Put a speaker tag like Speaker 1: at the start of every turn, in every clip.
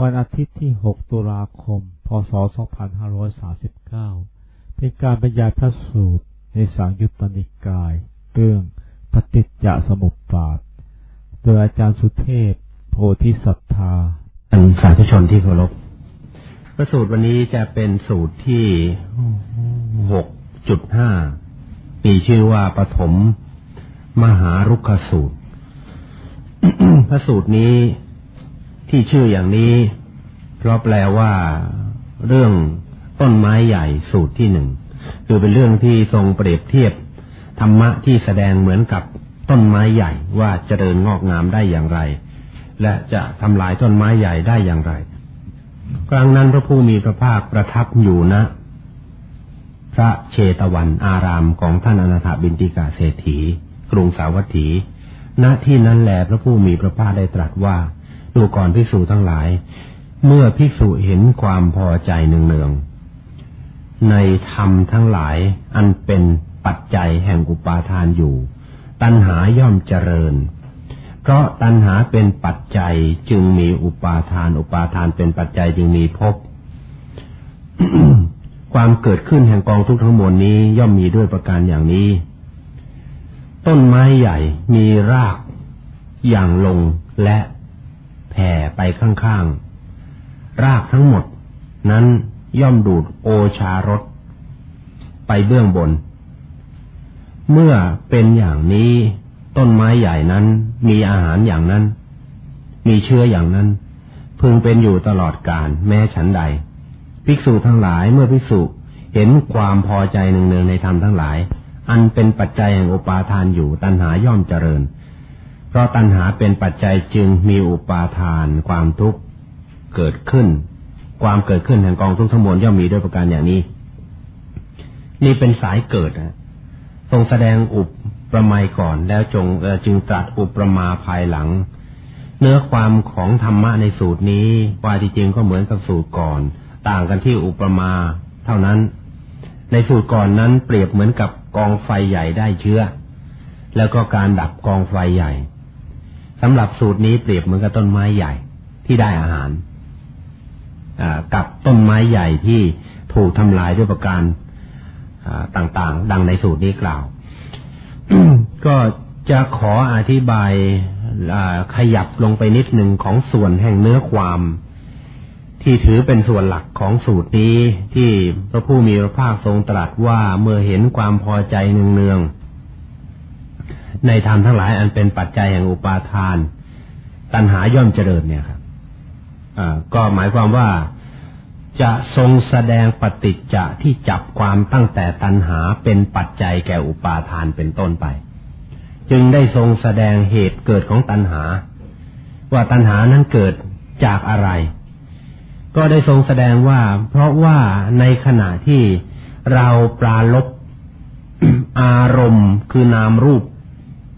Speaker 1: วันอาทิตย์ที่ 6 ตุลาคม พศ 2539 เป็นการบรรยายพระสูตรในสังยุตตนิกาย เรื่องปฏิจจสมุปบาท โดยอาจารย์สุเทพ โพธิสัตธา
Speaker 2: ท่านสาธุชนที่เคารพ พระสูตรวันนี้จะเป็นสูตรที่หกจุดห้ามีชื่อว่าปฐมมหารุกขสูตร พระสูตรนี้ ที่ชื่ออย่างนี้ เพราะแปลว่าเรื่องต้นไม้ใหญ่สูตรที่หนึ่งคือเป็นเรื่องที่ทรงเปรียบเทียบธรรมะที่แสดงเหมือนกับต้นไม้ใหญ่ว่าเจริญงอกงามได้อย่างไร และจะทำลายต้นไม้ใหญ่ได้อย่างไรครั้งนั้นพระผู้มีพระภาคประทับอยู่นะ พระเชตวันอารามของท่านอนาถบินติกาเศรษฐี กรุงสาวัตถี ณที่นั้นแหลพระผู้มีพระภาคได้ตรัสว่า ดูก่อนภิกษุทั้งหลาย เมื่อภิกษุเห็นความพอใจเนืองๆในธรรมทั้งหลายอันเป็นปัจจัยแห่งอุปาทานอยู่ ตัณหาย่อมเจริญ เพราะตัณหาเป็นปัจจัยจึงมีอุปาทาน อุปาทานเป็นปัจจัยจึงมีภพความเกิดขึ้นแห่งกองทุกข์ทั้งมวลนี้ย่อมมีด้วยประการอย่างนี้ ต้นไม้ใหญ่มีรากอย่างลงและ แผ่ไปข้างๆ รากทั้งหมด นั้นย่อมดูดโอชารสไปเบื้องบน เมื่อเป็นอย่างนี้ต้นไม้ใหญ่นั้น มีอาหารอย่างนั้น มีเชื้ออย่างนั้น พึงเป็นอยู่ตลอดกาลแม้ฉันใด ภิกษุทั้งหลายเมื่อภิกษุเห็นความพอใจหนึ่งเนืองในธรรมทั้งหลาย อันเป็นปัจจัยแห่งโอปาทานอยู่ตัณหาย่อมเจริญ เพราะตัณหาเป็นปัจจัยจึงมีอุปาทาน ความทุกข์เกิดขึ้น ความเกิดขึ้นแห่งกองทุกข์ทั้งมวลย่อมมีด้วยประการอย่างนี้ นี่เป็นสายเกิดนะทรงแสดงอุปประมาก่อนแล้วจงจึงตรัสอุปประมาภายหลัง เนื้อความของธรรมะในสูตรนี้ว่าที่จริงก็เหมือนกับสูตรก่อน ต่างกันที่อุปมาเท่านั้น ในสูตรก่อนนั้นเปรียบเหมือนกับกองไฟใหญ่ได้เชื้อ แล้วก็การดับกองไฟใหญ่ สำหรับสูตรนี้เปรียบเหมือนกับต้นไม้ใหญ่ที่ได้อาหารกับต้นไม้ใหญ่ที่ถูกทำลายด้วยประการต่างๆ ดังในสูตรนี้กล่าว ก็จะขออธิบายขยับลงไปนิดหนึ่งของส่วนแห่งเนื้อความ ที่ถือเป็นส่วนหลักของสูตรนี้ที่พระผู้มีพระภาคทรงตรัสว่าเมื่อเห็นความพอใจเนืองๆ ในธรรมทั้งหลายอันเป็นปัจจัยแห่งอุปาทาน ตัณหาย่อมเจริญเนี่ยครับก็หมายความว่าจะทรงแสดงปฏิจจะที่จับความตั้งแต่ตัณหาเป็นปัจจัยแก่อุปาทานเป็นต้นไป จึงได้ทรงแสดงเหตุเกิดของตัณหา ว่าตัณหานั้นเกิดจากอะไร ก็ได้ทรงแสดงว่า เพราะว่าในขณะที่เราปราลบอารมณ์คือนามรูป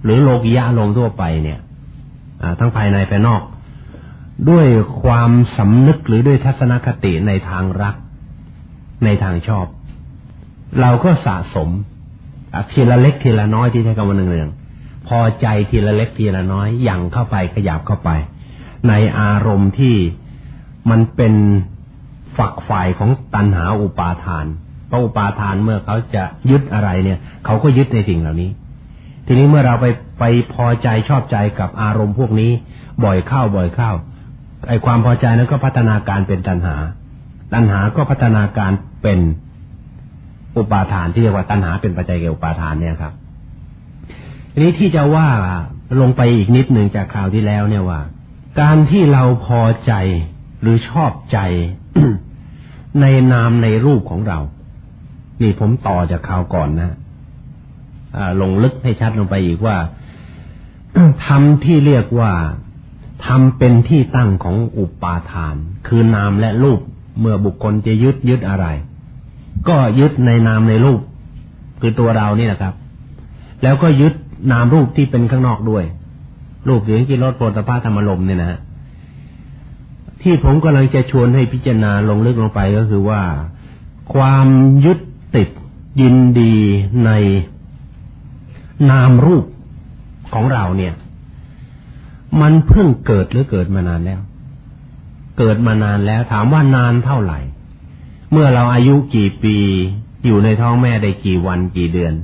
Speaker 2: หรือโลกิยะลงทั่วไปเนี่ยทั้งภายในภายนอก ด้วยความสำนึกหรือด้วยทัศนคติในทางรัก ในทางชอบ เราก็สะสมทีละเล็กทีละน้อยที่ใช้คำว่าหนึ่งเรื่องพอใจทีละเล็กทีละน้อยยั่งเข้าไปขยับเข้าไป ในอารมณ์ที่มันเป็นฝักฝ่ายของตัณหาอุปาทานเพราะอุปาทานเมื่อเขาจะยึดอะไรเนี่ย เขาก็ยึดในสิ่งเหล่านี้ ทีนี้เมื่อเราไปไปพอใจชอบใจกับอารมณ์พวกนี้ บ่อยเข้าบ่อยเข้าไอความพอใจนั้นก็พัฒนาการเป็นตัณหา ตัณหาก็พัฒนาการเป็นอุปาทานที่เรียกว่าตัณหาเป็นปัจจัยแก่อุปาทานเนี่ยครับทีนี้ที่จะว่าลงไปอีกนิดหนึ่งจากคราวที่แล้วเนี่ยว่า การที่เราพอใจหรือชอบใจในนามในรูปของเรา นี่ผมต่อจากคราวก่อนนะ ลงลึกให้ชัดลงไปอีกว่าทำที่เรียกว่าทำเป็นที่ตั้งของอุปาทาน คือนามและรูปเมื่อบุคคลจะยึดยึดอะไร ก็ยึดในนามในรูป คือตัวเรานี่นะครับ แล้วก็ยึดนามรูปที่เป็นข้างนอกด้วย รูปเสียงกินรสโผฏฐาธรรมลมเนี่ยนะที่ผมกำลังจะชวนให้พิจารณาลงลึกลงไปก็คือว่า ความยึดติดยินดีใน นามรูปของเราเนี่ย มันเพิ่งเกิดหรือเกิดมานานแล้ว เกิดมานานแล้ว ถามว่านานเท่าไหร่ เมื่อเราอายุกี่ปีอยู่ในท้องแม่ได้กี่วันกี่เดือน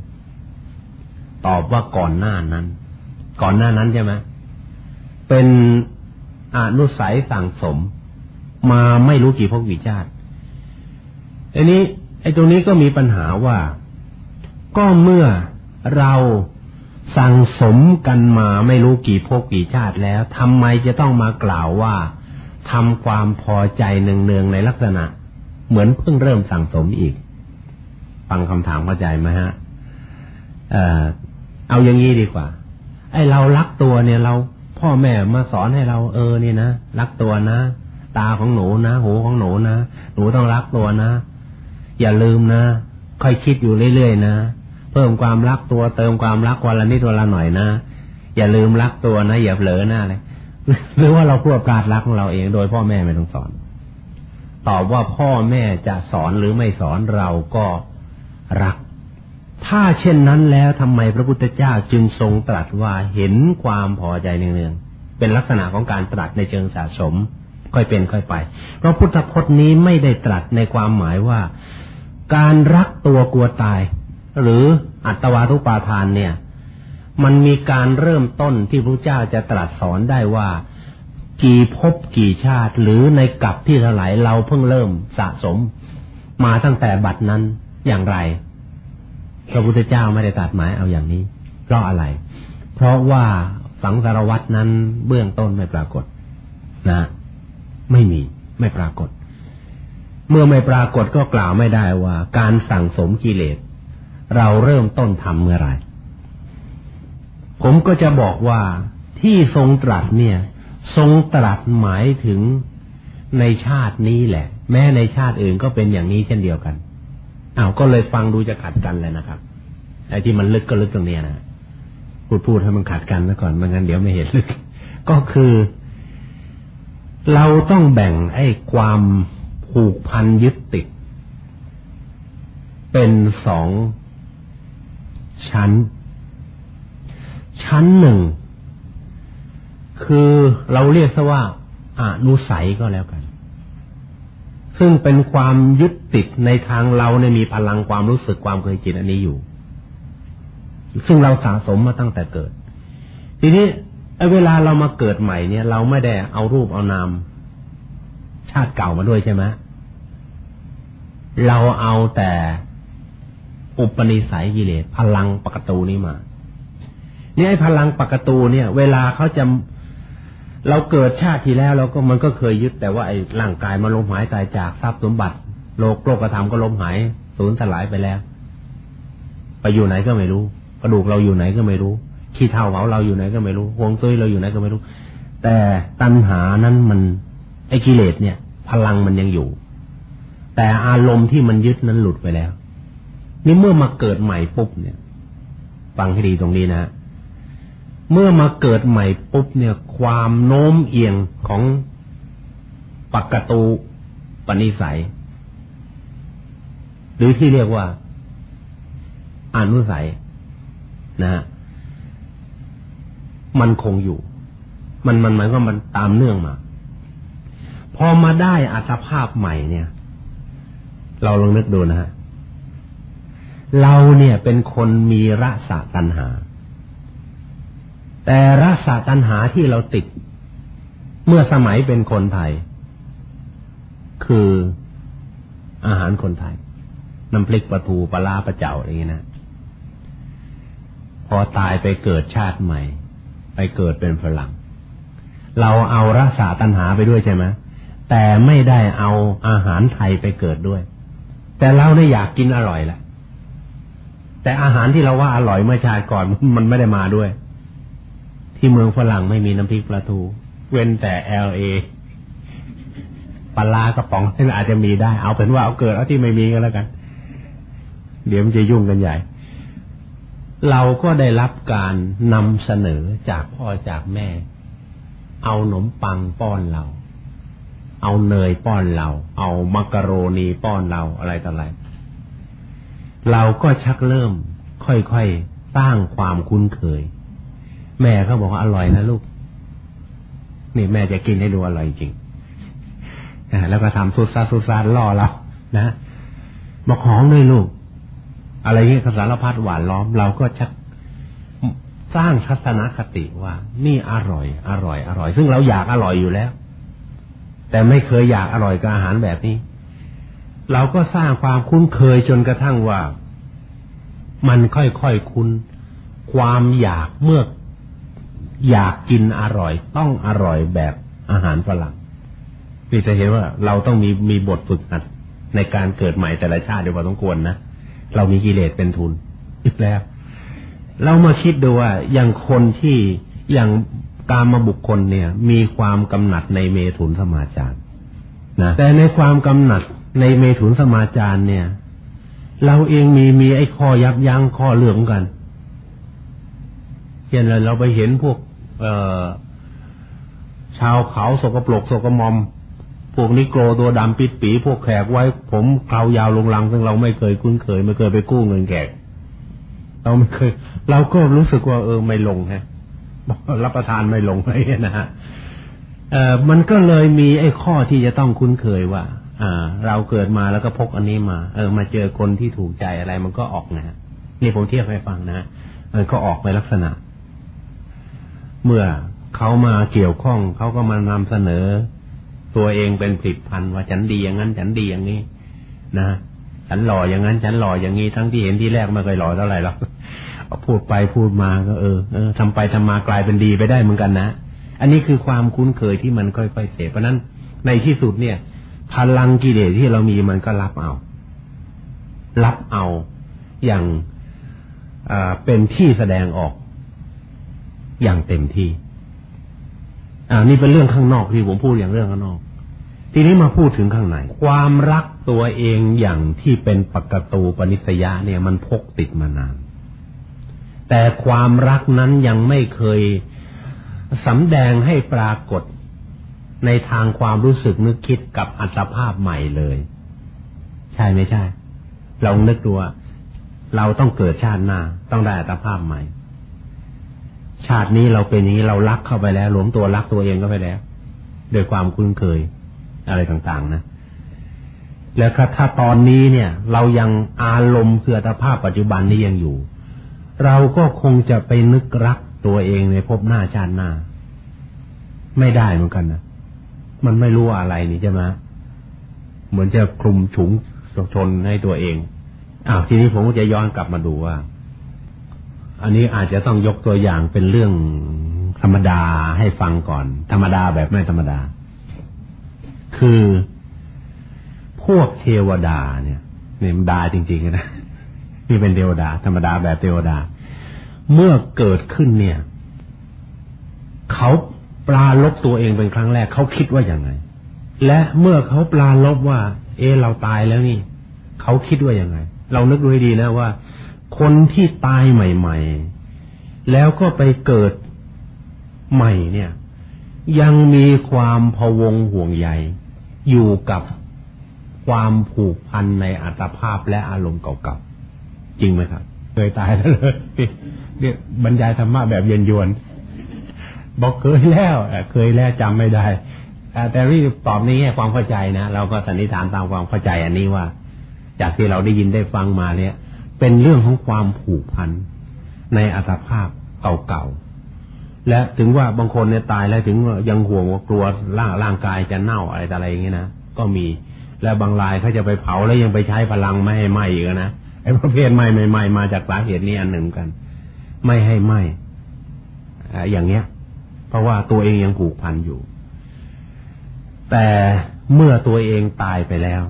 Speaker 2: ตอบว่าก่อนหน้านั้น ก่อนหน้านั้นใช่ไหมเป็นอนุสัยสั่งสม มาไม่รู้กี่พกกี่ชาติอันนี้ ไอ้ตรงนี้ก็มีปัญหาว่า ก็เมื่อ เราสั่งสมกันมาไม่รู้กี่พกกี่ชาติแล้วทำไมจะต้องมากล่าวว่าทำความพอใจเนืองๆในลักษณะ เหมือนเพิ่งเริ่มสั่งสมอีก ฟังคำถามเข้าใจไหมฮะเออเอาอย่างนี้ดีกว่า ไอ้เรารักตัวเนี่ยเราพ่อแม่มาสอนให้เราเออนี่นะรักตัวนะ ตาของหนูนะหูของหนูนะหนูต้องรักตัวนะ อย่าลืมนะค่อยคิดอยู่เรื่อยๆนะ เพิ่มความรักตัวเติมความรักวันละนิดวันละหน่อยนะ อย่าลืมรักตัวนะอย่าเผลอหน้าเลยหรือว่าเราพูดการรักของเราเองโดยพ่อแม่ไม่ต้องสอน ตอบว่าพ่อแม่จะสอนหรือไม่สอนเราก็รัก ถ้าเช่นนั้นแล้วทำไมพระพุทธเจ้าจึงทรงตรัสว่าเห็นความพอใจเนืองๆเป็นลักษณะของการตรัสในเชิงสะสม ค่อยเป็นค่อยไป เพราะพุทธพจน์นี้ไม่ได้ตรัสในความหมายว่า การรักตัวกลัวตาย หรืออัตวาทุปาทานเนี่ย มันมีการเริ่มต้นที่พระเจ้าจะตรัสสอนได้ว่ากี่ภพกี่ชาติ หรือในกับที่เท่าไหร่เราเพิ่งเริ่มสะสม มาตั้งแต่บัดนั้นอย่างไรพระพุทธเจ้าไม่ได้ตัดหมายเอาอย่างนี้ เพราะอะไร เพราะว่าสังสารวัตนั้นเบื้องต้นไม่ปรากฏ นะ ไม่มี ไม่ปรากฏ เมื่อไม่ปรากฏก็กล่าวไม่ได้ว่า การสั่งสมกิเลส เราเริ่มต้นทำเมื่อไรผมก็จะบอกว่าที่ทรงตรัสเนี่ย ทรงตรัสหมายถึงในชาตินี้แหละ แม้ในชาติอื่นก็เป็นอย่างนี้เช่นเดียวกันอ้าวก็เลยฟังดูจะขัดกันเลยนะครับไอ้ที่มันลึกก็ลึกตรงนี้นะพูดพูดให้มันขัดกันซะก่อนไม่งั้นเดี๋ยวไม่เห็นลึก ก็คือ เราต้องแบ่งไอ้ความผูกพันยึดติด เป็นสอง ชั้น ชั้นหนึ่ง คือเราเรียกซะว่าอนุสัยก็แล้วกัน ซึ่งเป็นความยึดติดในทางเราในมีพลังความรู้สึกความเคยจิตอันนี้อยู่ ซึ่งเราสะสมมาตั้งแต่เกิด ทีนี้ไอ้เวลาเรามาเกิดใหม่เนี่ย เราไม่ได้เอารูปเอานามชาติเก่ามาด้วยใช่ไหมเราเอาแต่ อุปนิสัยกิเลสพลังปกตูนี้มาเนี่ยไอ้พลังปกตูเนี่ย เวลาเขาจะเราเกิดชาติที่แล้วเราก็มันก็เคยยึดแต่ว่าไอ้ร่างกายมันล้มหายตายจากทรัพย์สมบัติโลกโลกธรรมก็ล้มหายสูญสลายไปแล้ว ไปอยู่ไหนก็ไม่รู้ กระดูกเราอยู่ไหนก็ไม่รู้ขี้เท่าเขาเราอยู่ไหนก็ไม่รู้ห่วงซุยเราอยู่ไหนก็ไม่รู้ แต่ตัณหานั้นมันไอ้กิเลสเนี่ย พลังมันยังอยู่ แต่อารมณ์ที่มันยึดนั้นหลุดไปแล้ว นี่เมื่อมาเกิดใหม่ปุ๊บเนี่ย ฟังให้ดีตรงนี้นะ เมื่อมาเกิดใหม่ปุ๊บเนี่ย ความโน้มเอียงของปกตูปณิสัย หรือที่เรียกว่าอนุสัยนะฮะมันคงอยู่ มันมันหมายว่ามันตามเนื่องมา พอมาได้อัตภาพใหม่เนี่ย เราลองนึกดูนะฮะ เราเนี่ยเป็นคนมีรสะตัณหา แต่รสะตัณหาที่เราติด เมื่อสมัยเป็นคนไทย คืออาหารคนไทย น้ำพริกปลาทูปลาปลาเจ้าอะไรอย่างนี้นะ พอตายไปเกิดชาติใหม่ ไปเกิดเป็นฝรั่ง เราเอารสะตัณหาไปด้วยใช่ไหมแต่ไม่ได้เอาอาหารไทยไปเกิดด้วย แต่เราได้อยากกินอร่อยแหละ แต่อาหารที่เราว่าอร่อยเมื่อชาติก่อนมันไม่ได้มาด้วย ที่เมืองฝรั่งไม่มีน้ำพริกปลาทู เว้นแต่เอลเอปลากระป๋องที่อาจจะมีได้ เอาเป็นว่าเอาเกิดเอาที่ไม่มีก็แล้วกัน เดี๋ยวมันจะยุ่งกันใหญ่ เราก็ได้รับการนำเสนอจากพ่อจากแม่ เอาขนมปังป้อนเรา เอาเนยป้อนเรา เอามักกะโรนีป้อนเราอะไรต่ออะไร เราก็ชักเริ่ม ค่อยๆสร้างความคุ้นเคย แม่เขาบอกว่าอร่อยนะลูก นี่แม่จะกินให้ดูอร่อยจริงแล้วก็ทำสุดซาสุดซาล่อเรานะบอกหอมด้วยลูก อะไรเงี้ยสารพัดหวานล้อม เราก็ชักสร้างทัศนคติว่า นี่อร่อย อร่อย อร่อย ซึ่งเราอยากอร่อยอยู่แล้ว แต่ไม่เคยอยากอร่อยกับอาหารแบบนี้ เราก็สร้างความคุ้นเคยจนกระทั่งว่า มันค่อยๆคุ้น ความอยากเมื่ออยากกินอร่อย ต้องอร่อยแบบอาหารฝรั่งพี่จะเห็นว่าเราต้องมีมีบทฝึกหัดในการเกิดใหม่แต่ละชาติเดี๋ยวพอต้องควรนะเรามีกิเลสเป็นทุนอีกแล้ว เรามาคิดดูว่าอย่างคนที่อย่างการมาบุคคลเนี่ย มีความกำหนัดในเมถุนสมาจารนะแต่ในความกำหนัด ในเมถุนสมาจารเนี่ย เราเองมีมีไอ้ข้อยับยั้งข้อเรื่องกันเช่นเราไปเห็นพวก เออชาวเขาสกปรกสกมอม พวกนิโกรตัวดำปิดปี พวกแขกไว้ ผมเครายาวลงลัง ซึ่งเราไม่เคยคุ้นเคย ไม่เคยไปกู้เงินแขกเราไม่เคย เราก็รู้สึกว่า เออไม่ลงฮะรับประทานไม่ลงอะไรนะฮะเออมันก็เลยมีไอ้ข้อที่จะต้องคุ้นเคยว่า อ่า เราเกิดมาแล้วก็พกอันนี้มา เออ มาเจอคนที่ถูกใจอะไรมันก็ออกนะฮะนี่ผมเทียบให้ฟังนะมันก็ออกไปลักษณะ เมื่อเขามาเกี่ยวข้องเขาก็มานำเสนอ ตัวเองเป็นผลิตพันว่าฉันดีอย่างนั้นฉันดีอย่างนี้ นะฉันหล่ออย่างนั้น ฉันหล่ออย่างนี้ทั้งที่เห็นที่แรกไม่เคยหล่อเท่าไหร่หรอกพูดไปพูดมาก็เออเออทำไปทำมากลายเป็นดีไปได้เหมือนกันนะ อันนี้คือความคุ้นเคยที่มันค่อยๆเสียเพราะนั้นในที่สุดเนี่ย พลังกิเลสที่เรามีมันก็รับเอา รับเอาอย่างเป็นที่แสดงออกอย่างเต็มที่ อ่า นี่เป็นเรื่องข้างนอกที่ผมพูดอย่างเรื่องข้างนอก ทีนี้มาพูดถึงข้างใน ความรักตัวเองอย่างที่เป็นปกตูปนิสยะเนี่ยมันพกติดมานาน แต่ความรักนั้นยังไม่เคยสำแดงให้ปรากฏ ในทางความรู้สึกนึกคิดกับอัตภาพใหม่เลย ใช่ไม่ใช่ลองนึกดูว่าเราต้องเกิดชาติหน้า ต้องได้อัตภาพใหม่ ชาตินี้เราเป็นอย่างนี้เรารักเข้าไปแล้ว หลวมตัวรักตัวเองก็ไปแล้วโดยความคุ้นเคยอะไรต่างๆ นะ แล้วถ้าตอนนี้เนี่ย เรายังอารมณ์คืออัตภาพปัจจุบันนี้ยังอยู่ เราก็คงจะไปนึกรักตัวเองในภพหน้าชาติหน้า ไม่ได้เหมือนกันนะ มันไม่รู้อะไรนี่ใช่ไหมเหมือนจะคลุมฉุงชนให้ตัวเองอ้าวทีนี้ผมก็จะย้อนกลับมาดูว่า อันนี้อาจจะต้องยกตัวอย่างเป็นเรื่องธรรมดาให้ฟังก่อน ธรรมดาแบบไม่ธรรมดา คือพวกเทวดาเนี่ยเนี่ยมดาจริงๆนะนี่เป็นเทวดา ธรรมดาแบบเทวดา เมื่อเกิดขึ้นเนี่ย เขา ปลาลบตัวเองเป็นครั้งแรกเขาคิดว่าอย่างไง และเมื่อเขาปลาลบว่าเออเราตายแล้วนี่เขาคิดว่าอย่างไง เรานึกดูให้ดีนะว่า คนที่ตายใหม่ ๆ แล้วก็ไปเกิดใหม่เนี่ย ยังมีความพวงห่วงใยอยู่กับความผูกพันในอัตภาพและอารมณ์เก่าๆจริงไหมครับ เคยตายแล้วเลยเนี่ยบรรยายธรรมะแบบเย็นยวน บอกเคยแล้วเคยแล้วจำไม่ได้แต่รีบตอบนี้ความเข้าใจนะเราก็สันนิษฐานตามความเข้าใจอันนี้ว่า จากที่เราได้ยินได้ฟังมาเนี่ย เป็นเรื่องของความผูกพันในอัตภาพเก่าๆและถึงว่าบางคนเนี่ยตายแล้วถึงยังห่วงว่ากลัวร่างร่างกายจะเน่าอะไรต่อะไรอย่างเงี้ยนะก็มีและบางรายเขาจะไปเผาแล้วยังไปใช้พลังไม่ให้ไหม้อีกนะไอ้ประเภทไหม้ใหม่ๆมาจากสาเหตุนี้อันหนึ่งกัน ไม่ให้ไหม้อย่างเงี้ย เพราะว่าตัวเองยังผูกพันอยู่ แต่เมื่อตัวเองตายไปแล้ว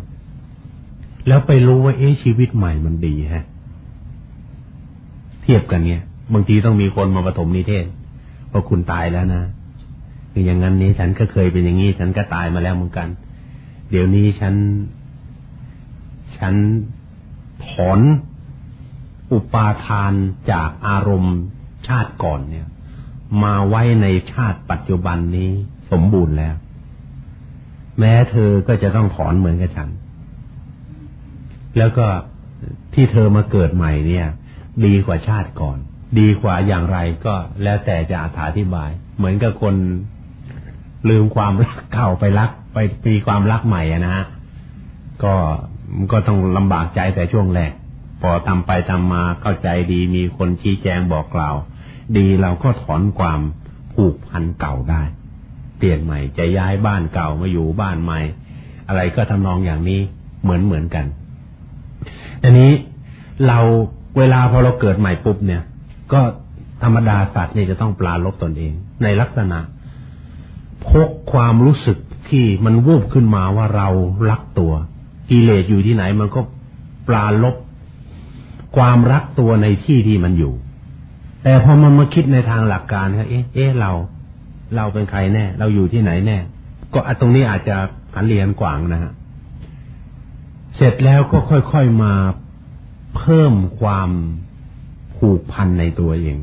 Speaker 2: แล้วไปรู้ว่าเอ๊ะชีวิตใหม่มันดีฮะ เทียบกันเนี่ย บางทีต้องมีคนมาปฐมนิเทศพอคุณตายแล้วนะคืออย่างนั้นนี้ฉันก็เคยเป็นอย่างนี้ ฉันก็ตายมาแล้วเหมือนกัน เดี๋ยวนี้ฉัน ฉันถอนอุปาทานจากอารมณ์ชาติก่อนเนี่ย มาไว้ในชาติปัจจุบันนี้สมบูรณ์แล้ว แม้เธอก็จะต้องถอนเหมือนกับฉัน แล้วก็ที่เธอมาเกิดใหม่เนี่ย ดีกว่าชาติก่อน ดีกว่าอย่างไรก็แล้วแต่จะอธิบาย เหมือนกับคนลืมความรักเก่าไปรัก ไปมีความรักใหม่นะฮะก็ก็ต้องลำบากใจแต่ช่วงแรกพอทำไปทำมาเข้าใจดีมีคนชี้แจงบอกกล่าว ดีเราก็ถอนความผูกพันเก่าได้ เปลี่ยนใหม่จะย้ายบ้านเก่ามาอยู่บ้านใหม่ อะไรก็ทำนองอย่างนี้เหมือนเหมือนกันอันนี้เราเวลาพอเราเกิดใหม่ปุ๊บเนี่ย ก็ธรรมดาสัตว์เนี่ยจะต้องปลาลบตนเอง ในลักษณะ พกความรู้สึกที่มันวูบขึ้นมาว่าเรารักตัว กิเลสอยู่ที่ไหนมันก็ปลาลบ ความรักตัวในที่ที่มันอยู่ แต่พอมันมาคิดในทางหลักการครับเอ๊ะเอ๊ะเรา เราเป็นใครแน่ เราอยู่ที่ไหนแน่ ก็ตรงนี้อาจจะขันเรียนกว่างนะฮะเสร็จแล้วก็ค่อยๆมาเพิ่มความผูกพันในตัวเอง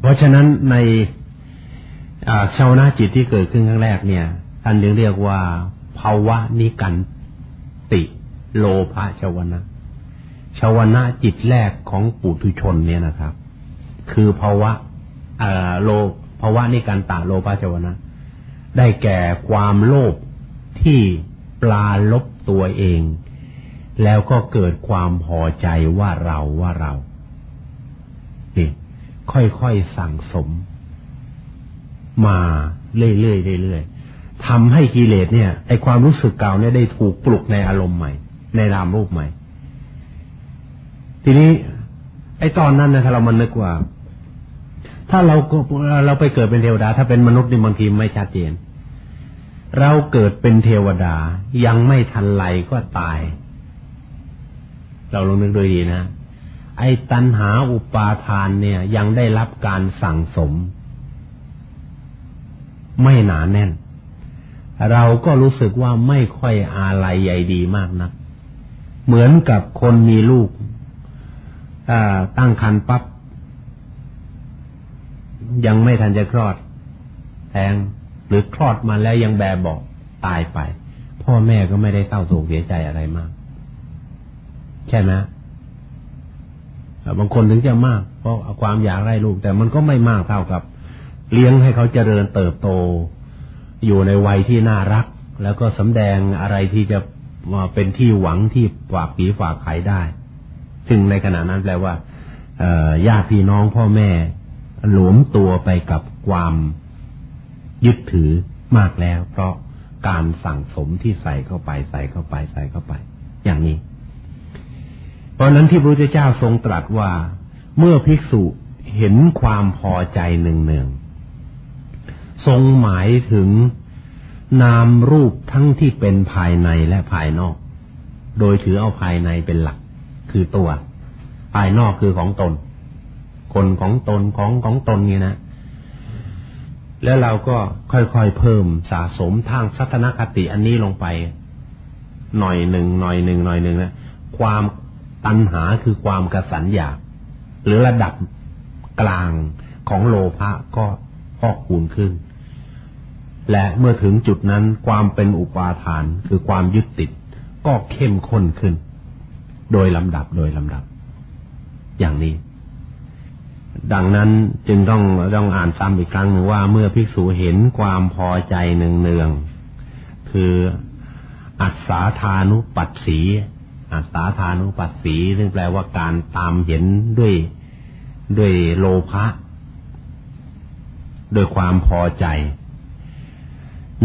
Speaker 2: เพราะฉะนั้นในชาวนาจิตที่เกิดขึ้นครั้งแรกเนี่ยท่านเรียกว่าภาวะนิกันติโลภะชาวนะชาวนะจิตแรกของปุถุชนเนี่ยนะครับ คือภาวะโลภาวะนิกันตาโลภะชวนะ ได้แก่ความโลภที่ปลาลบตัวเอง แล้วก็เกิดความพอใจว่าเราว่าเรานี่ค่อยๆสั่งสม มาเรื่อยๆเรื่อยๆทำให้กิเลสเนี่ยไอความรู้สึกเก่าเนี่ยได้ถูกปลุกในอารมณ์ใหม่ ในรามรูปใหม่ ทีนี้ ไอตอนนั้นนะถ้าเรามันนึกว่า ถ้าเราเราไปเกิดเป็นเทวดา ถ้าเป็นมนุษย์นี่บางทีไม่ชัดเจน เราเกิดเป็นเทวดายังไม่ทันไรก็ตาย เราลองนึกดูดีนะ ไอ้ตัณหาอุปาทานเนี่ย ยังได้รับการสั่งสม ไม่หนาแน่น เราก็รู้สึกว่าไม่ค่อยอาลัยใยดีมากนะัก เหมือนกับคนมีลูกตั้งครรภ์ปั๊บ ยังไม่ทันจะคลอดแทงหรือคลอดมาแล้วยังแบบบอกตายไป พ่อแม่ก็ไม่ได้เศร้าโศกเสียใจอะไรมาก ใช่ไหมบางคนถึงจะมาก เพราะความอยากไร้ลูก แต่มันก็ไม่มากเท่ากับ เลี้ยงให้เขาเจริญเติบโต อยู่ในวัยที่น่ารัก แล้วก็สำแดงอะไรที่จะมาเป็นที่หวังที่ฝากผีฝากไขได้ ซึ่งในขณะนั้นแปลว่าญาติพี่น้องพ่อแม่ หลวมตัวไปกับความยึดถือมากแล้ว เพราะการสั่งสมที่ใส่เข้าไป ใส่เข้าไปใส่เข้าไป อย่างนี้ เพราะนั้นที่พระพุทธเจ้าทรงตรัสว่า เมื่อภิกษุเห็นความพอใจหนึ่งหนึ่งทรงหมายถึงนามรูปทั้งที่เป็นภายในและภายนอก โดยถือเอาภายในเป็นหลัก คือตัว ภายนอกคือของตน คนของตนของของตนนี่นะ แล้วเราก็ค่อยๆเพิ่มสะสมทางสัฒนคติอันนี้ลงไป หน่อยหนึ่งหน่อยหนึ่งหน่อยหนึ่งนะความตัณหาคือความกระสันอยาก หรือระดับกลางของโลภะก็พอกคูณขึ้น และเมื่อถึงจุดนั้นความเป็นอุปาทานคือความยึดติด ก็เข้มข้นขึ้น โดยลำดับโดยลำดับ อย่างนี้ ดังนั้นจึงต้องต้องอ่านซ้ำอีกครั้งหนึ่งว่าเมื่อภิกษุเห็นความพอใจเนืองๆคืออัศาธานุปัสสีอัศาธานุปัสสี ซึ่งแปลว่าการตามเห็นด้วยด้วยโลภะโดยความพอใจ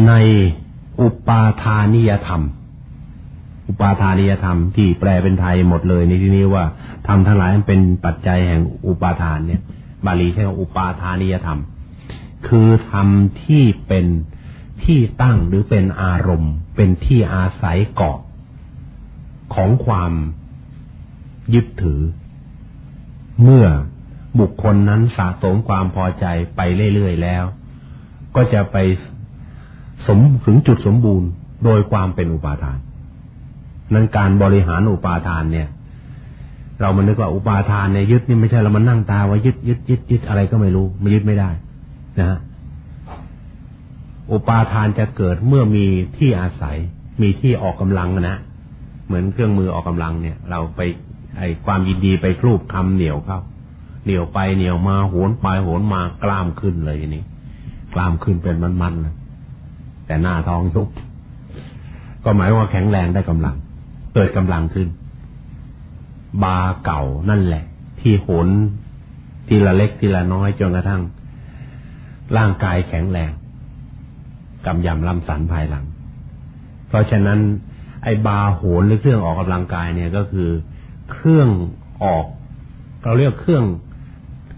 Speaker 2: ในอุปาทานิยธรรม อุปาทานิยธรรมที่แปลเป็นไทยหมดเลยในที่นี้ว่าทำทั้งหลายเป็นปัจจัยแห่งอุปาทานเนี่ย บาลีใช้ว่าอุปาทานิยธรรม คือธรรมที่เป็นที่ตั้งหรือเป็นอารมณ์ เป็นที่อาศัยเกาะของความยึดถือ เมื่อบุคคลนั้นสะสมความพอใจไปเรื่อยๆแล้ว ก็จะไปสมถึงจุดสมบูรณ์โดยความเป็นอุปาทาน นั้นการบริหารอุปาทานเนี่ย เรามันนึกว่าอุปาทานเนี่ยยึดนี่ไม่ใช่เรามันนั่งตาว่ายึดยึดยึดยึดอะไรก็ไม่รู้ไม่ยึดไม่ได้นะอุปาทานจะเกิดเมื่อมีที่อาศัย มีที่ออกกำลังนะเหมือนเครื่องมือออกกำลังเนี่ย เราไป ไอความยินดีไปครูปคำเหนียวเข้าเหนียวไปเหนียวมาโหนไปโหนมากล้ามขึ้นเลยนี่กล้ามขึ้นเป็นมันๆนะแต่หน้าท้องยุบก็หมายว่าแข็งแรงได้กำลัง เกิดกำลังขึ้น บาเก่านั่นแหละ ที่โหนทีละเล็กทีละน้อยจนกระทั่ง ร่างกายแข็งแรงกำยำลำสันภายหลัง เพราะฉะนั้น ไอ้บาโหนหรือเครื่องออกกำลังกายเนี่ยก็คือ เครื่องออก เราเรียกเครื่อง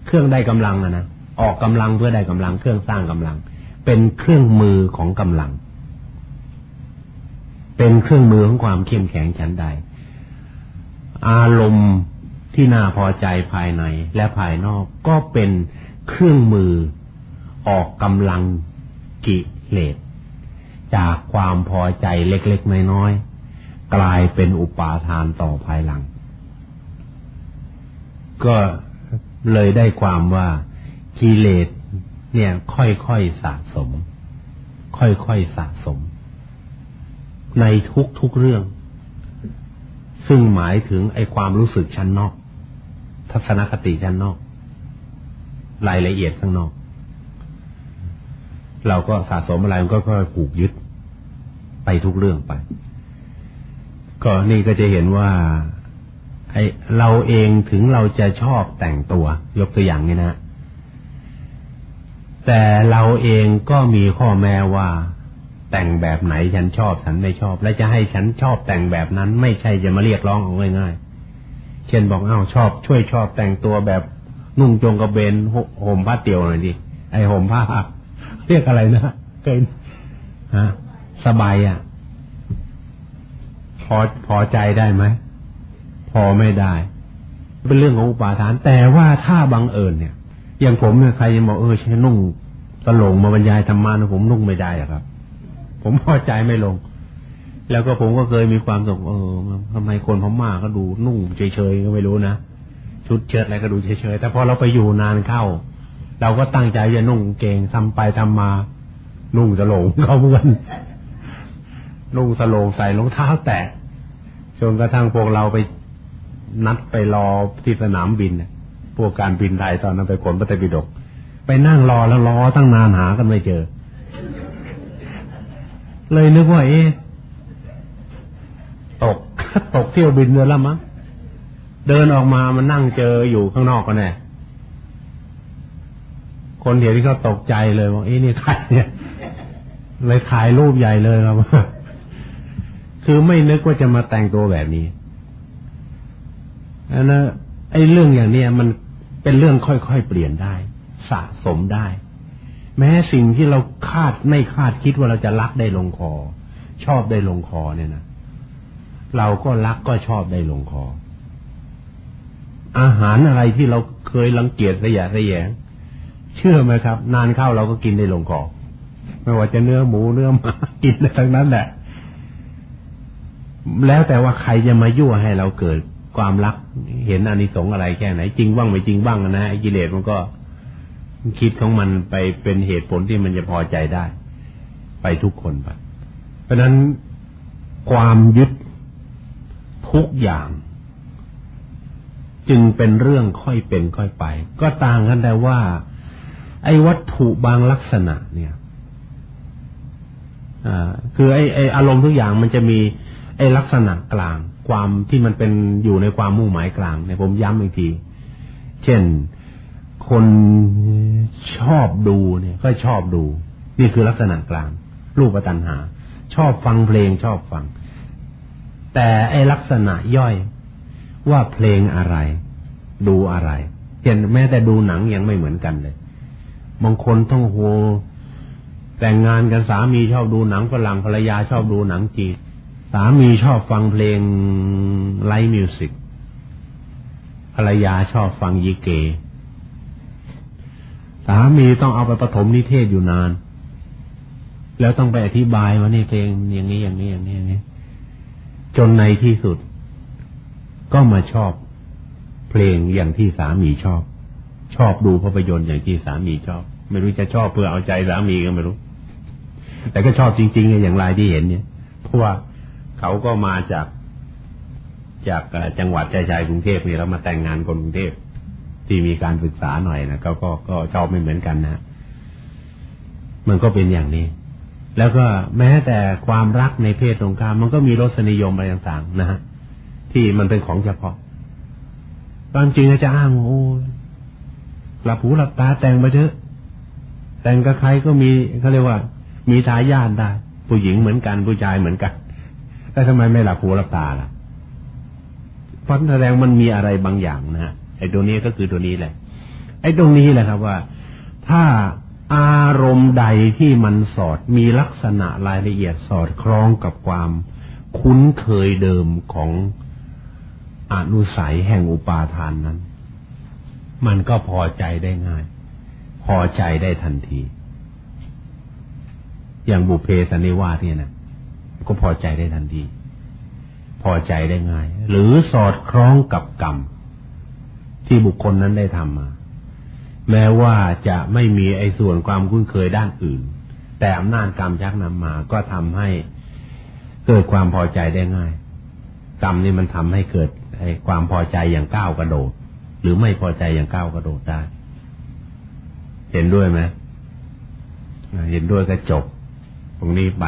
Speaker 2: เครื่องได้กำลังนะนะออกกำลังเพื่อได้กำลัง เครื่องสร้างกำลัง เป็นเครื่องมือของกำลัง เป็นเครื่องมือของความเข้มแข็งชั้นใด อารมณ์ที่น่าพอใจภายในและภายนอกก็เป็นเครื่องมือออกกำลังกิเลสจากความพอใจเล็กๆน้อยๆกลายเป็นอุปาทานต่อภายหลัง ก็เลยได้ความว่ากิเลสเนี่ย ค่อยๆสะสม ค่อยๆสะสม ในทุกๆเรื่อง ซึ่งหมายถึงไอ้ความรู้สึกชั้นนอก ทัศนคติชั้นนอก รายละเอียดข้างนอก เราก็สะสมอะไรมันก็ค่อยผูกยึด ไปทุกเรื่องไป ก็นี่ก็จะเห็นว่า ไอเราเองถึงเราจะชอบแต่งตัว ยกตัวอย่างนี้นะแต่เราเองก็มีข้อแม้ว่า แต่งแบบไหนฉันชอบฉันไม่ชอบ และจะให้ฉันชอบแต่งแบบนั้น ไม่ใช่จะมาเรียกร้องเอาง่ายๆเช่นบอกอ้าวชอบ ช่วยชอบแต่งตัวแบบนุ่งจงกระเบนห่มผ้าเตี่ยวหน่อยดิไอห่มผ้าเรียกอะไรนะเกินฮะสบายอะ พอพอใจได้ไหมพอไม่ได้ เป็นเรื่องของอุปาทาน แต่ว่าถ้าบังเอิญเนี่ย อย่างผมเนี่ยใครยังบอกเออฉันนุ่งตลงมาบรรยายธรรมะนะผมนุ่งไม่ได้อะครับ ผมพอใจไม่ลง แล้วก็ผมก็เคยมีความสุขเออทำไมคนพม่าก็ดูนุ่งเฉยๆก็ไม่รู้นะชุดเชิ้ตอะไรก็ดูเฉยๆแต่พอเราไปอยู่นานเข้า เราก็ตั้งใจจะนุ่งเกงทำไปทำมา นุ่งสลงเขาเหมือนนุ่งสโลงใส่รองเท้าแตะจนกระทั่งพวกเราไปนัดไปรอที่สนามบินพวกการบินไทยตอนนั้นไปขนพระไตรปิฎกไปนั่งรอแล้วรอตั้งนานหากันไม่เจอ เลยนึกว่าเอ๊ตกตกเที่ยวบินเรือละมั้งเดินออกมามันนั่งเจออยู่ข้างนอกกันแน่คนเดียวที่เขาตกใจเลยว่าเอ๊นี่ใครเนี่ย เลยถ่ายรูปใหญ่เลยครับคือไม่นึกว่าจะมาแต่งตัวแบบนี้อันนั้นไอ้เรื่องอย่างเนี้ยมันเป็นเรื่องค่อยๆเปลี่ยนได้ สะสมได้ แม้สิ่งที่เราคาดไม่คาดคิดว่าเราจะรักได้ลงคอ ชอบได้ลงคอเนี่ยนะเราก็รักก็ชอบได้ลงคอ อาหารอะไรที่เราเคยรังเกียจสยะสยง เชื่อไหมครับ นานเข้าเราก็กินได้ลงคอไม่ว่าจะเนื้อหมูเนื้อหมากินทั้งนั้นแหละ แล้วแต่ว่าใครจะมายั่วให้เราเกิดความรัก เห็นอานิสงส์อะไรแค่ไหน จริงบ้างไม่จริงบ้างนะกิเลสมันก็ คิดของมันไปเป็นเหตุผลที่มันจะพอใจได้ ไปทุกคนไปเพราะนั้นความยึดทุกอย่าง จึงเป็นเรื่องค่อยเป็นค่อยไป ก็ต่างกันแต่ว่า ไอ้วัตถุบางลักษณะ เนี่ยคือไอ้ไอ้อารมณ์ทุกอย่างมันจะมี ไอ้ลักษณะกลาง ความที่มันเป็นอยู่ในความมุ่งหมายกลางเนี่ยผมย้ำอีกที เช่น คนชอบดูเนี่ย ก็ชอบดู นี่คือลักษณะกลาง รูปตัญหา ชอบฟังเพลงชอบฟัง แต่ไอลักษณะย่อยว่าเพลงอะไร ดูอะไรเห็นแม้แต่ดูหนังยังไม่เหมือนกันเลยบางคนต้องโหแต่งงานกันสามีชอบดูหนังฝรั่งภรรยาชอบดูหนังจีนสามีชอบฟังเพลงไลท์มิวสิกภรรยาชอบฟังยีเก สามีต้องเอาไปประถมนิเทศอยู่นาน แล้วต้องไปอธิบายว่านี่เพลงอย่างนี้อย่างนี้อย่างนี้อย่างนี้ จนในที่สุด ก็มาชอบเพลงอย่างที่สามีชอบ ชอบดูภาพยนตร์อย่างที่สามีชอบ ไม่รู้จะชอบเพื่อเอาใจสามีก็ไม่รู้ แต่ก็ชอบจริงๆอย่างไรที่เห็นเนี่ยเพราะว่าเขาก็มาจากจากจังหวัดชายชายกรุงเทพนี่แล้วมาแต่งงานคนกรุงเทพ ที่มีการศึกษาหน่อยนะก็ก็ก็ชอบไม่เหมือนกันนะมันก็เป็นอย่างนี้ แล้วก็แม้แต่ความรักในเพศตรงข้ามมันก็มีรสนิยมอะไรต่างๆ นะฮะที่มันเป็นของเฉพาะบางจริงจะอ้างโอ้หลับหูหลับตาแต่งไปเถอะ แต่งกับใครก็มีเขาเรียกว่า มีทายาทได้ ผู้หญิงเหมือนกันผู้ชายเหมือนกันแต่ทำไมไม่หลับหูหลับตาล่ะเพราะแสดงมันมีอะไรบางอย่างนะฮะ อ้ตัวนี้ก็คือตัวนี้แหละ ไอ้ตรงนี้แหละครับว่า ถ้าอารมณ์ใดที่มันสอดมีลักษณะรายละเอียดสอดคล้องกับความคุ้นเคยเดิมของอนุสัยแห่งอุปาทานนั้น มันก็พอใจได้ง่าย พอใจได้ทันที อย่างบุเพสนิวาสเนี่ยนะก็พอใจได้ทันที พอใจได้ง่าย หรือสอดคล้องกับกรรม ที่บุคคลนั้นได้ทำมา แม้ว่าจะไม่มีไอ้ส่วนความคุ้นเคยด้านอื่น แต่อำนาจกรรมชักนำมาก็ทำให้เกิดความพอใจได้ง่าย กรรมนี่มันทำให้เกิดไอ้ความพอใจอย่างก้าวกระโดด หรือไม่พอใจอย่างก้าวกระโดดได้ เห็นด้วยไหมเห็นด้วยก็จบ ตรงนี้ไป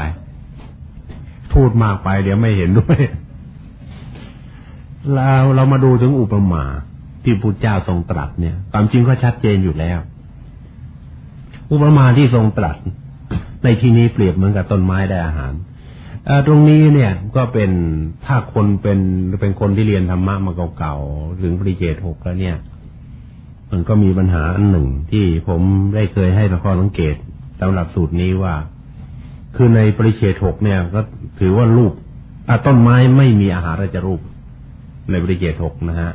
Speaker 2: พูดมากไปเดี๋ยวไม่เห็นด้วยเราเรามาดูถึงอุปมา ที่พุทธเจ้าทรงตรัสเนี่ย ความจริงก็ชัดเจนอยู่แล้ว อุปมาที่ทรงตรัส ในที่นี้เปรียบเหมือนกับต้นไม้ได้อาหารตรงนี้เนี่ยก็เป็นถ้าคนเป็นเป็นคนที่เรียนธรรมะมาเก่าๆถึงปริเจตหกแล้วเนี่ย มันก็มีปัญหาอันหนึ่งที่ผมได้เคยให้ข้อสังเกตสำหรับสูตรนี้ว่า คือในปริเชตหกเนี่ย ก็ถือว่ารูปต้นไม้ไม่มีอาหารจะรูป ในปริเชตหกนะฮะ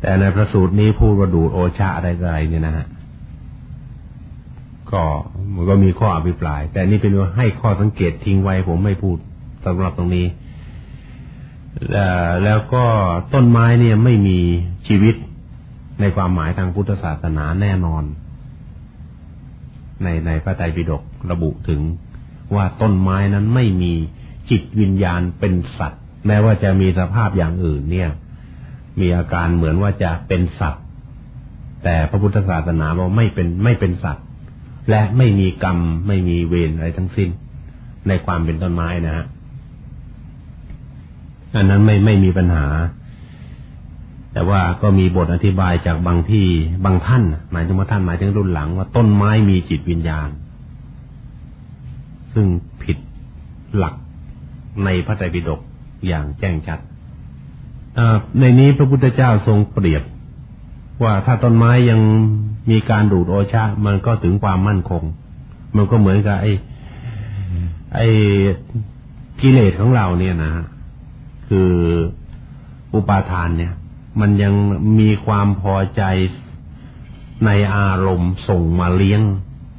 Speaker 2: แต่ในพระสูตรนี้พูดว่าดูดโอชาอะไรๆเนี่ยนะฮะก็มันก็มีข้ออภิปราย แต่นี่เป็นว่าให้ข้อสังเกตทิ้งไว้ผมไม่พูดสำหรับตรงนี้แล้วก็ต้นไม้เนี่ยไม่มีชีวิตในความหมายทางพุทธศาสนาแน่นอน ในในพระไตรปิฎกระบุถึงว่าต้นไม้นั้นไม่มีจิตวิญญาณเป็นสัตว์ แม้ว่าจะมีสภาพอย่างอื่นเนี่ย มีอาการเหมือนว่าจะเป็นสัตว์ แต่พระพุทธศาสนาบอกไม่เป็นไม่เป็นสัตว์ และไม่มีกรรมไม่มีเวรอะไรทั้งสิ้น ในความเป็นต้นไม้นะฮะอันนั้นไม่ไม่มีปัญหา แต่ว่าก็มีบทอธิบายจากบางที่บางท่าน หมายถึงว่าท่านหมายถึงรุ่นหลังว่าต้นไม้มีจิตวิญญาณ ซึ่งผิดหลักในพระไตรปิฎกอย่างแจ้งชัด ในนี้พระพุทธเจ้าทรงเปรียบ ว่าถ้าต้นไม้ยังมีการดูดโอชามันก็ถึงความมั่นคง มันก็เหมือนกับไอ้ไอ้กิเลสของเราเนี่ยนะคืออุปาทานเนี่ย มันยังมีความพอใจในอารมณ์ส่งมาเลี้ยง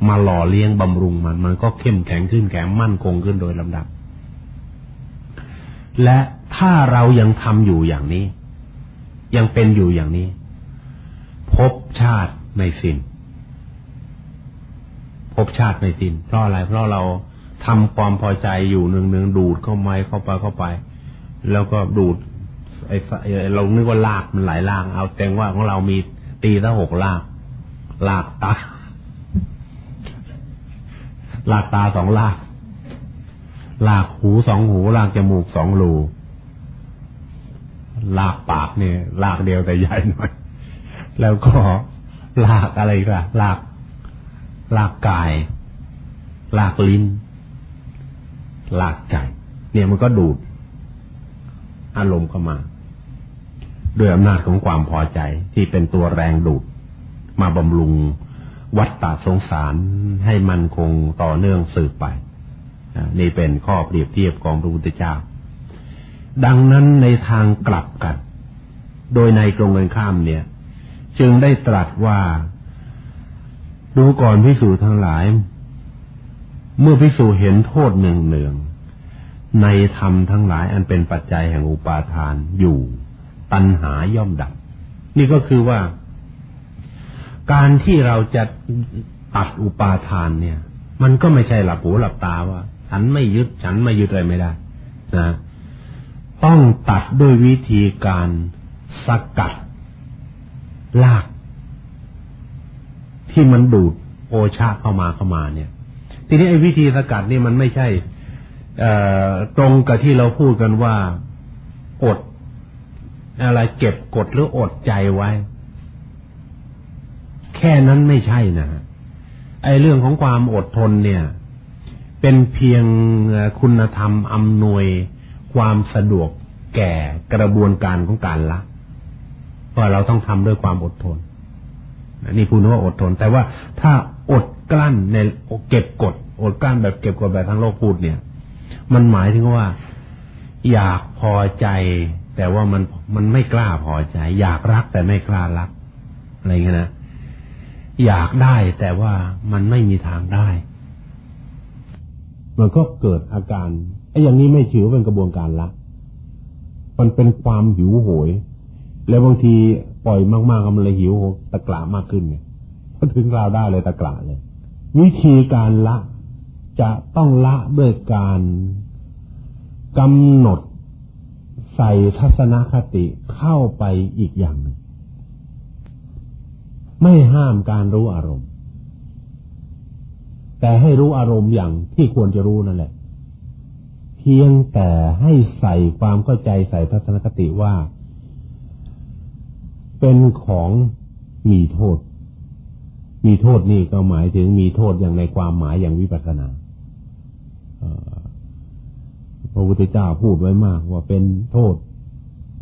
Speaker 2: มาหล่อเลี้ยงบำรุงมัน มันก็เข้มแข็งขึ้นแข็งมั่นคงขึ้นโดยลำดับ และ ถ้าเรายังทำอยู่อย่างนี้ ยังเป็นอยู่อย่างนี้ พบชาติในสิ้นพบชาติในสิ้นเพราะอะไร เพราะเราทำความพอใจอยู่หนึ่งหนึ่งดูดเข้าไม้เข้าไปเข้าไป แล้วก็ดูดไอ้เรานึกว่าลากมันหลายลากเอาแต่งว่าของเรามีตีละหกลากลากตาลากตาสองลาก ลากหูสองหู ลากจมูกสองรู ลากปากเนี่ยลากเดียวแต่ใหญ่หน่อย แล้วก็ลากอะไรล่ะลาก ลากกาย ลากลิ้น ลากใจ เนี่ยมันก็ดูด อารมณ์เข้ามา ด้วยอำนาจของความพอใจที่เป็นตัวแรงดูด มาบำรุงวัฏฏะสงสารให้มันคงต่อเนื่องสืบไปนี่เป็นข้อเปรียบเทียบของพระพุทธเจ้า ดังนั้นในทางกลับกัน โดยในตรงกันข้ามเนี่ย จึงได้ตรัสว่า ดูก่อนพิสูจทั้งหลาย เมื่อพิสูจเห็นโทษหนึ่งหนึ่งในธรรมทั้งหลายอันเป็นปัจจัยแห่งอุปาทานอยู่ ตัณหาย่อมดับ นี่ก็คือว่า การที่เราจะตัดอุปาทานเนี่ย มันก็ไม่ใช่หลับหูหลับตาว่า ฉันไม่ยึดฉันไม่ยึดอะไรไม่ได้ นะ ต้องตัดด้วยวิธีการสกัดลาก ที่มันดูดโอชาเข้ามาเข้ามาเนี่ย ทีนี้ไอ้วิธีสกัดนี่มันไม่ใช่ตรงกับที่เราพูดกันว่า อด อะไรเก็บกดหรืออดใจไว้ แค่นั้นไม่ใช่นะไอ้เรื่องของความอดทนเนี่ย เป็นเพียงคุณธรรมอำนวย ความสะดวกแก่กระบวนการของการละว่าะเราต้องทำด้วยความอดทนนี่พูดว่าอดทน แต่ว่าถ้าอดกลั้นในเก็บกด อดกลั้นแบบเก็บกดแบบทั้งโลกพูดเนี่ย มันหมายถึงว่า อยากพอใจ แต่ว่ามันมันไม่กล้าพอใจ อยากรักแต่ไม่กล้ารักอะไรเงี้ยนะอยากได้แต่ว่ามันไม่มีทางได้ มันก็เกิดอาการไอ้อย่างนี้ไม่ถือเป็นกระบวนการรักมันเป็นความหิวโหย แล้วบางทีปล่อยมากๆมันเลยหิวตะกลามากขึ้นไงพอถึงราวได้เลยตะกลาเลย วิธีการละจะต้องละด้วยการกำหนดใส่ทัศนคติเข้าไปอีกอย่างหนึ่งไม่ห้ามการรู้อารมณ์ แต่ให้รู้อารมณ์อย่างที่ควรจะรู้นั่นแหละ เพียงแต่ให้ใส่ความเข้าใจใส่ทัศนคติว่า เป็นของมีโทษ มีโทษนี่ก็หมายถึงมีโทษอย่างในความหมายอย่างวิปัสสนาพระพุทธเจ้าพูดไว้มากว่าเป็นโทษ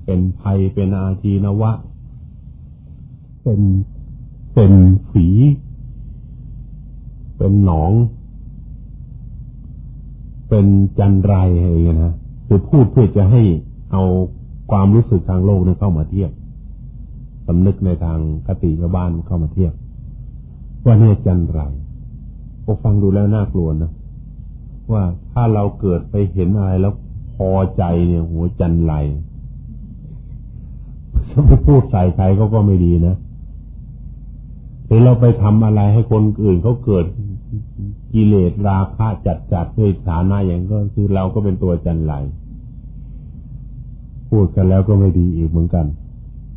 Speaker 2: เป็นภัยเป็นอาทีนวะ เป็นเป็นฝี เป็นหนอง เป็นจันไรอะไรเงี้ยนะคือพูดเพื่อจะให้เอาความรู้สึกทางโลกนั้นเข้ามาเทียบสำนึกในทางคติชาวบ้านเข้ามาเทียบ ว่าเนี่ยจันไรก็ฟังดูแล้วน่ากลัวนะว่าถ้าเราเกิดไปเห็นอะไรแล้วพอใจเนี่ยหัวจันไรจะไปพูดใส่ใครเขาก็ไม่ดีนะ หรือเราไปทำอะไรให้คนอื่นเขาเกิดกิเลสราคะจัดจัดด้วยฐานะอย่างก็คือเราก็เป็นตัวจันไรพูดกันแล้วก็ไม่ดีอีกเหมือนกัน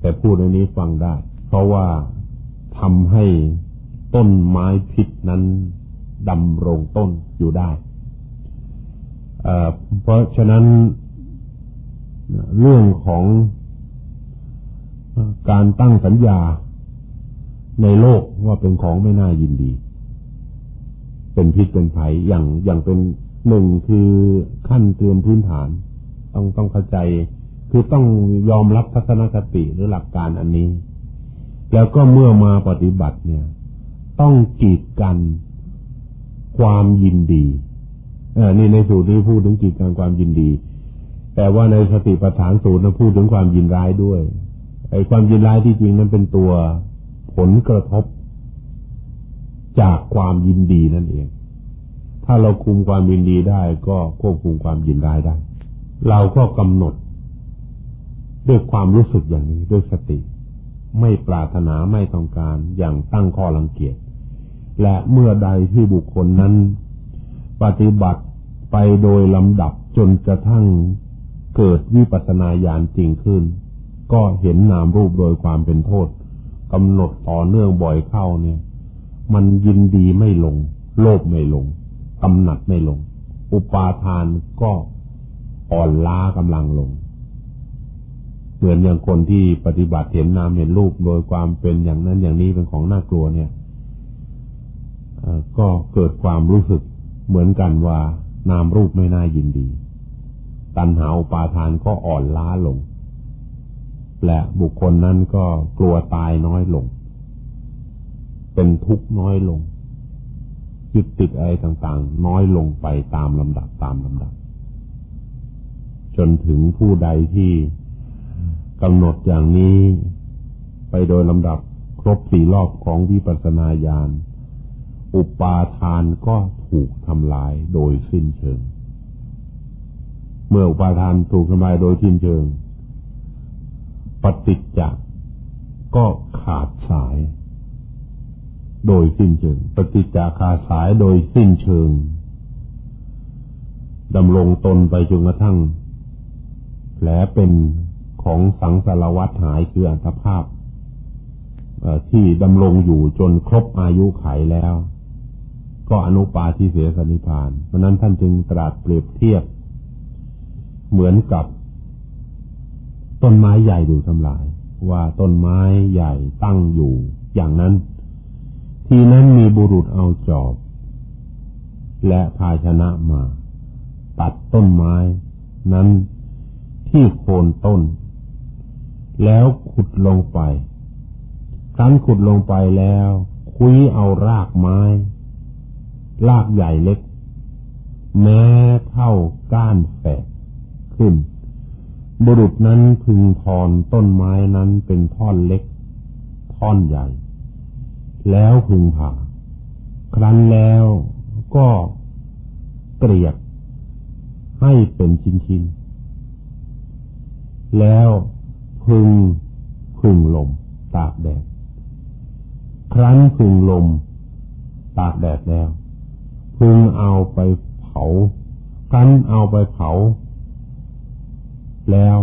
Speaker 2: แต่พูดในนี้ฟังได้ เพราะว่าทำให้ต้นไม้พิษนั้นดำรงต้นอยู่ได้เพราะฉะนั้นเรื่องของการตั้งสัญญา ในโลกว่าเป็นของไม่น่ายินดี เป็นพิษเป็นภัยอย่างอย่างเป็นหนึ่งคือขั้นเตรียมพื้นฐาน ต้องต้องเข้าใจ คือต้องยอมรับทัศนคติหรือหลักการอันนี้ แล้วก็เมื่อมาปฏิบัติเนี่ย ต้องกีดกันความยินดีเออนี่ในสูตรนี้พูดถึงกีดกันความยินดี แต่ว่าในสติปัฏฐานสูตรนะพูดถึงความยินร้ายด้วยไอ้ความยินร้ายที่จริงนั้นเป็นตัว ผลกระทบจากความยินดีนั่นเอง ถ้าเราคุมความยินดีได้ก็ควบคุมความยินร้ายได้ เราก็กำหนด ด้วยความรู้สึกอย่างนี้ด้วยสติ ไม่ปรารถนาไม่ต้องการอย่างตั้งข้อลังเกียจ และเมื่อใดที่บุคคลนั้น ปฏิบัติไปโดยลำดับจนกระทั่งเกิดวิปัสสนาญาณจริงขึ้น ก็เห็นนามรูปโดยความเป็นโทษ กำหนดต่อเนื่องบ่อยเข้าเนี่ย มันยินดีไม่ลง โลภไม่ลงกำหนัดไม่ลง อุปาทานก็อ่อนล้ากำลังลง เหมือนอย่างคนที่ปฏิบัติเห็นนามเห็นรูปโดยความเป็นอย่างนั้นอย่างนี้เป็นของน่ากลัวเนี่ยก็เกิดความรู้สึกเหมือนกันว่านามรูปไม่น่ายินดี ตัณหาอุปาทานก็อ่อนล้าลง และบุคคลนั้นก็กลัวตายน้อยลง เป็นทุกข์น้อยลงยึดติดอะไรต่างๆ น้อยลงไปตามลำดับตามลำดับ จนถึงผู้ใดที่กำหนดอย่างนี้ไปโดยลำดับครบสี่รอบของวิปัสสนาญาณ อุปาทานก็ถูกทำลายโดยสิ้นเชิง เมื่ออุปาทานถูกทำลายโดยสิ้นเชิง ปฏิจจะก็ขาดสาย โดยสิ้นเชิง ปฏิจจขาดสายโดยสิ้นเชิงดำรงตนไปจนกระทั่ง แผลเป็นของสังสารวัฏหายคืออัตภาพที่ดำรงอยู่จนครบอายุไขแล้ว ก็อนุปาทิเสสนิพาน เพราะนั้นท่านจึงตรัสเปรียบเทียบ เหมือนกับ ต้นไม้ใหญ่ดูทำลาย ว่าต้นไม้ใหญ่ตั้งอยู่อย่างนั้น ทีนั้นมีบุรุษเอาจอบ และภาชนะมา ตัดต้นไม้ นั้นที่โคนต้น แล้วขุดลงไปครั้นขุดลงไปแล้ว คุยเอารากไม้ รากใหญ่เล็ก แม้เท่าก้านแฝกขึ้น บุรุษนั้นพึงทอนต้นไม้นั้นเป็นท่อนเล็ก ท่อนใหญ่ แล้วพึงผ่า ครั้นแล้วก็เกลียบให้เป็นชิ้นๆ แล้วพึงพึงลมตากแดด ครั้นพึงลมตากแดดแล้ว พึงเอาไปเผา ครั้นเอาไปเผา แล้ว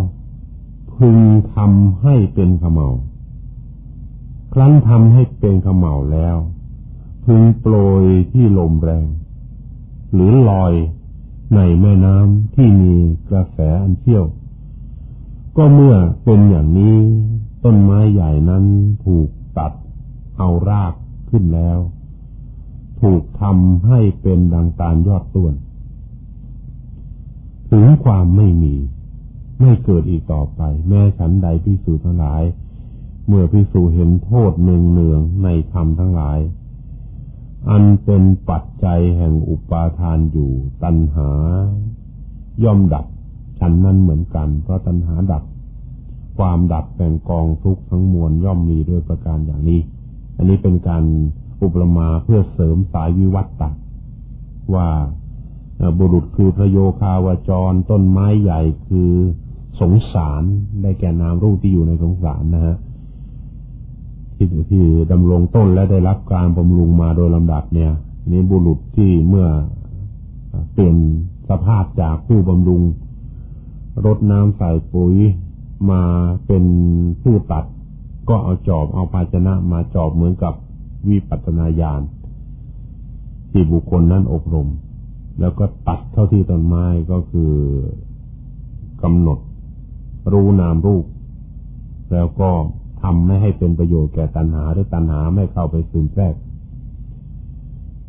Speaker 2: พึงทำให้เป็นขมเหลาครั้นทำให้เป็นขมเหลาแล้ว พึงโปรยที่ลมแรง หรือลอยในแม่น้ำที่มีกระแสอันเชี่ยว ก็เมื่อเป็นอย่างนี้ต้นไม้ใหญ่นั้นถูกตัดเอารากขึ้นแล้ว ถูกทำให้เป็นดังตาลยอดต้วนถึงความไม่มี ไม่เกิดอีกต่อไป แม้ฉันใดพิสูจทั้งหลาย เมื่อพิสูจเห็นโทษหนึ่งเนืองในธรรมทั้งหลาย อันเป็นปัจจัยแห่งอุปาทานอยู่ ตัณหา ย่อมดับ ฉันนั้นเหมือนกัน เพราะตัณหาดับ ความดับแห่งกองทุกข์ทั้งมวลย่อมมีด้วยประการอย่างนี้ อันนี้เป็นการอุปมาเพื่อเสริมสายวิวัตตะว่าบุรุษคือพระโยคาวจรต้นไม้ใหญ่คือ สงสารได้แก่นามรูปที่อยู่ในสงสารนะฮะที่ที่ดำรงต้นและได้รับการบำรุงมาโดยลำดับเนี่ยนี้บุรุษที่เมื่อเปลี่ยนสภาพจากผู้บำรุงรดน้ำใส่ปุ๋ยมาเป็นผู้ตัด ก็เอาจอบเอาภาชนะมาจอบเหมือนกับวิปัสนาญาณที่บุคคลนั้นอบรม แล้วก็ตัดเข้าที่ต้นไม้ก็คือกำหนด รู้นามรูป แล้วก็ทำไม่ให้เป็นประโยชน์แก่ตัณหาหรือตัณหาไม่เข้าไปซึมแทรก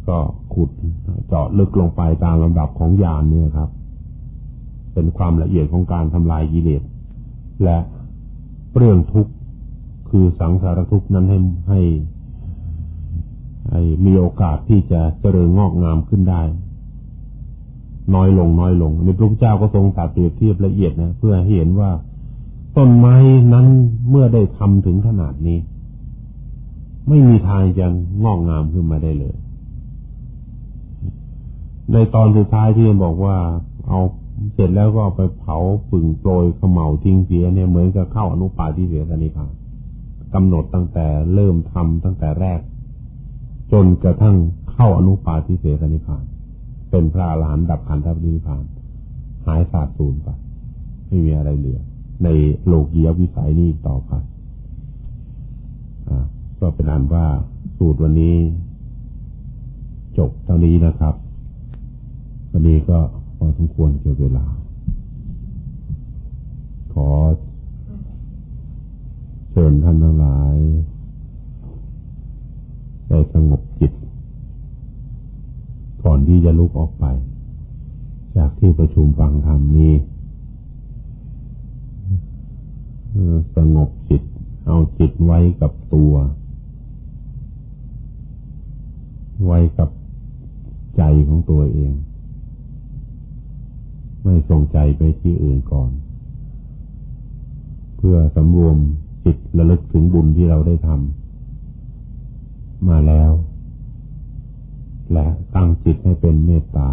Speaker 2: ก็ขุดเจาะลึกลงไปตามลำดับของญาณเนี่ยครับ เป็นความละเอียดของการทำลายกิเลสและเรื่องทุกข์คือสังสารทุกข์นั้นให้ให้มีโอกาสที่จะเจริญงอกงามขึ้นได้ น้อยลงน้อยลงในพระพุทธเจ้าก็ทรงตัดเปรียบเทียบละเอียดนะ เพื่อให้เห็นว่า ต้นไม้นั้นเมื่อได้ทำถึงขนาดนี้ ไม่มีทางจะงอกงามขึ้นมาได้เลย ในตอนสุดท้ายที่บอกว่า เอาเสร็จแล้วก็ไปเผาปึ่งโปรยขมเหลาทิ้งเสียเนี่ยเหมือนกับเข้าอนุปาทิเสียสนิพานกำหนดตั้งแต่เริ่มทำตั้งแต่แรก จนกระทั่งเข้าอนุปาทิเสสนิพาน เป็นพระอรหันต์ดับขันธปรินิพาน หายสาบสูญไป ไม่มีอะไรเหลือ ในโลกียวิสัยนี้ต่อไปก็เป็นอันว่าสูตรวันนี้ จบเท่านี้นะครับ วันนี้ก็พอสมควรเกี่ยวเวลา ขอเชิญท่านทั้งหลาย ได้สงบจิต ก่อนที่จะลุกออกไป จากที่ประชุมฟังธรรมนี้ สงบจิต เอาจิตไว้กับตัว ไว้กับใจของตัวเอง ไม่ส่งใจไปที่อื่นก่อน เพื่อสำรวมจิตระลึกถึงบุญที่เราได้ทำมาแล้ว และตั้งจิตให้เป็นเมตตา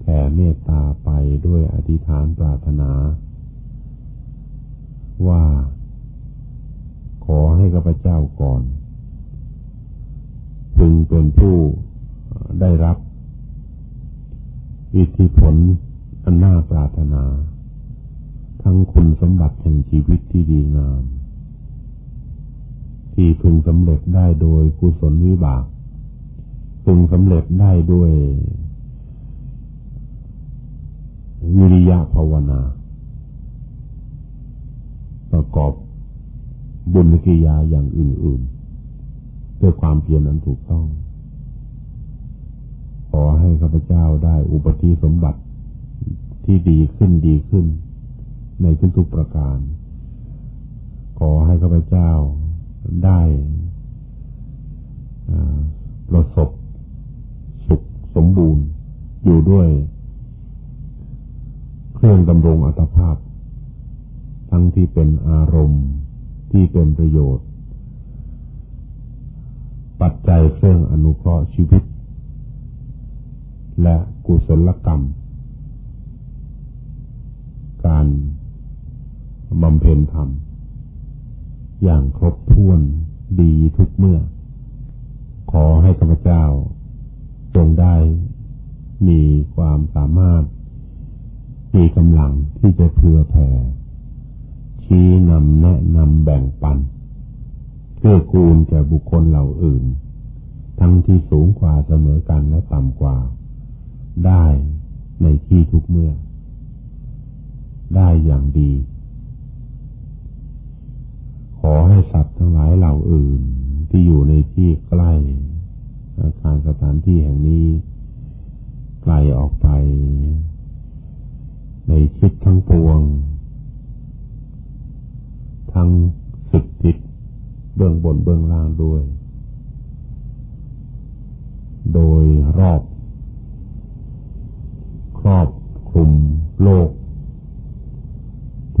Speaker 2: แผ่เมตตาไปด้วยอธิษฐานปรารถนา ว่า ขอให้ข้าพเจ้าก่อนพึงเป็นผู้ได้รับอิทธิผลอันน่าปรารถนา ทั้งคุณสมบัติแห่งชีวิตที่ดีงาม ที่พึงสำเร็จได้โดยกุศลวิบาก พึงสำเร็จได้ด้วยวิริยะภาวนา ประกอบบุญกิยาอย่างอื่นๆ ด้วยความเพียรนั้นถูกต้อง ขอให้ข้าพเจ้าได้อุปธิสมบัติที่ดีขึ้นดีขึ้น ในทุกๆประการ ขอให้ข้าพเจ้าได้ประสบสุขสมบูรณ์อยู่ด้วย เครื่องดำรงอัตภาพ ทั้งที่เป็นอารมณ์ที่เป็นประโยชน์ ปัจจัยเครื่องอนุเคราะห์ชีวิต และกุศลกรรม การบำเพ็ญธรรม อย่างครบถ้วนดีทุกเมื่อ ขอให้ข้าพเจ้าจงได้มีความสามารถมีกำลังที่จะเพื่อแผ่ ชี้นำแนะนำแบ่งปันเพื่อกูลแก่บุคคลเหล่าอื่น ทั้งที่สูงกว่าเสมอกันและต่ำกว่า ได้ในที่ทุกเมื่อ ได้อย่างดี ขอให้สัตว์ทั้งหลายเหล่าอื่นที่อยู่ในที่ใกล้อาคารสถานที่แห่งนี้ไกลออกไป ในชิดทั้งปวง ทั้งสิบทิศเบื้องบนเบื้องล่างด้วย โดยรอบ ครอบคลุมโลก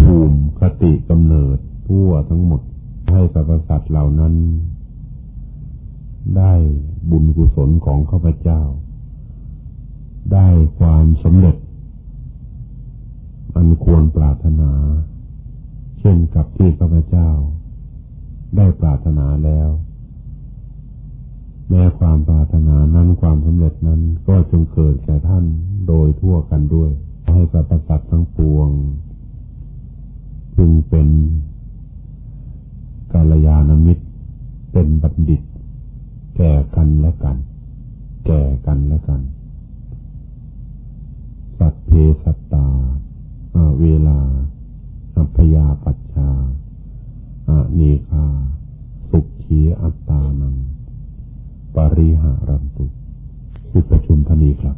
Speaker 2: ภูมิคติกำเนิดทั่วทั้งหมดให้สรรพสัตว์เหล่านั้น ได้บุญกุศลของข้าพเจ้า ได้ความสำเร็จ อันควรปรารถนา ช่นกับที่ข้าพเจ้า ได้ปรารถนาแล้ว แม้ความปรารถนานั้นความสำเร็จนั้นก็จงเกิดแก่ท่านโดยทั่วกันด้วย ให้สรรพสัตว์ทั้งปวง พึงเป็นกาลยานมิตร เป็นบัณฑิต แก่กันและกัน แก่กันและกัน สัตเพสัตตาเวลา อัพยาปัชชาอานีคา สุขีอัตตานัง ปริหารันตุที่ประชุมท่านี้ครับ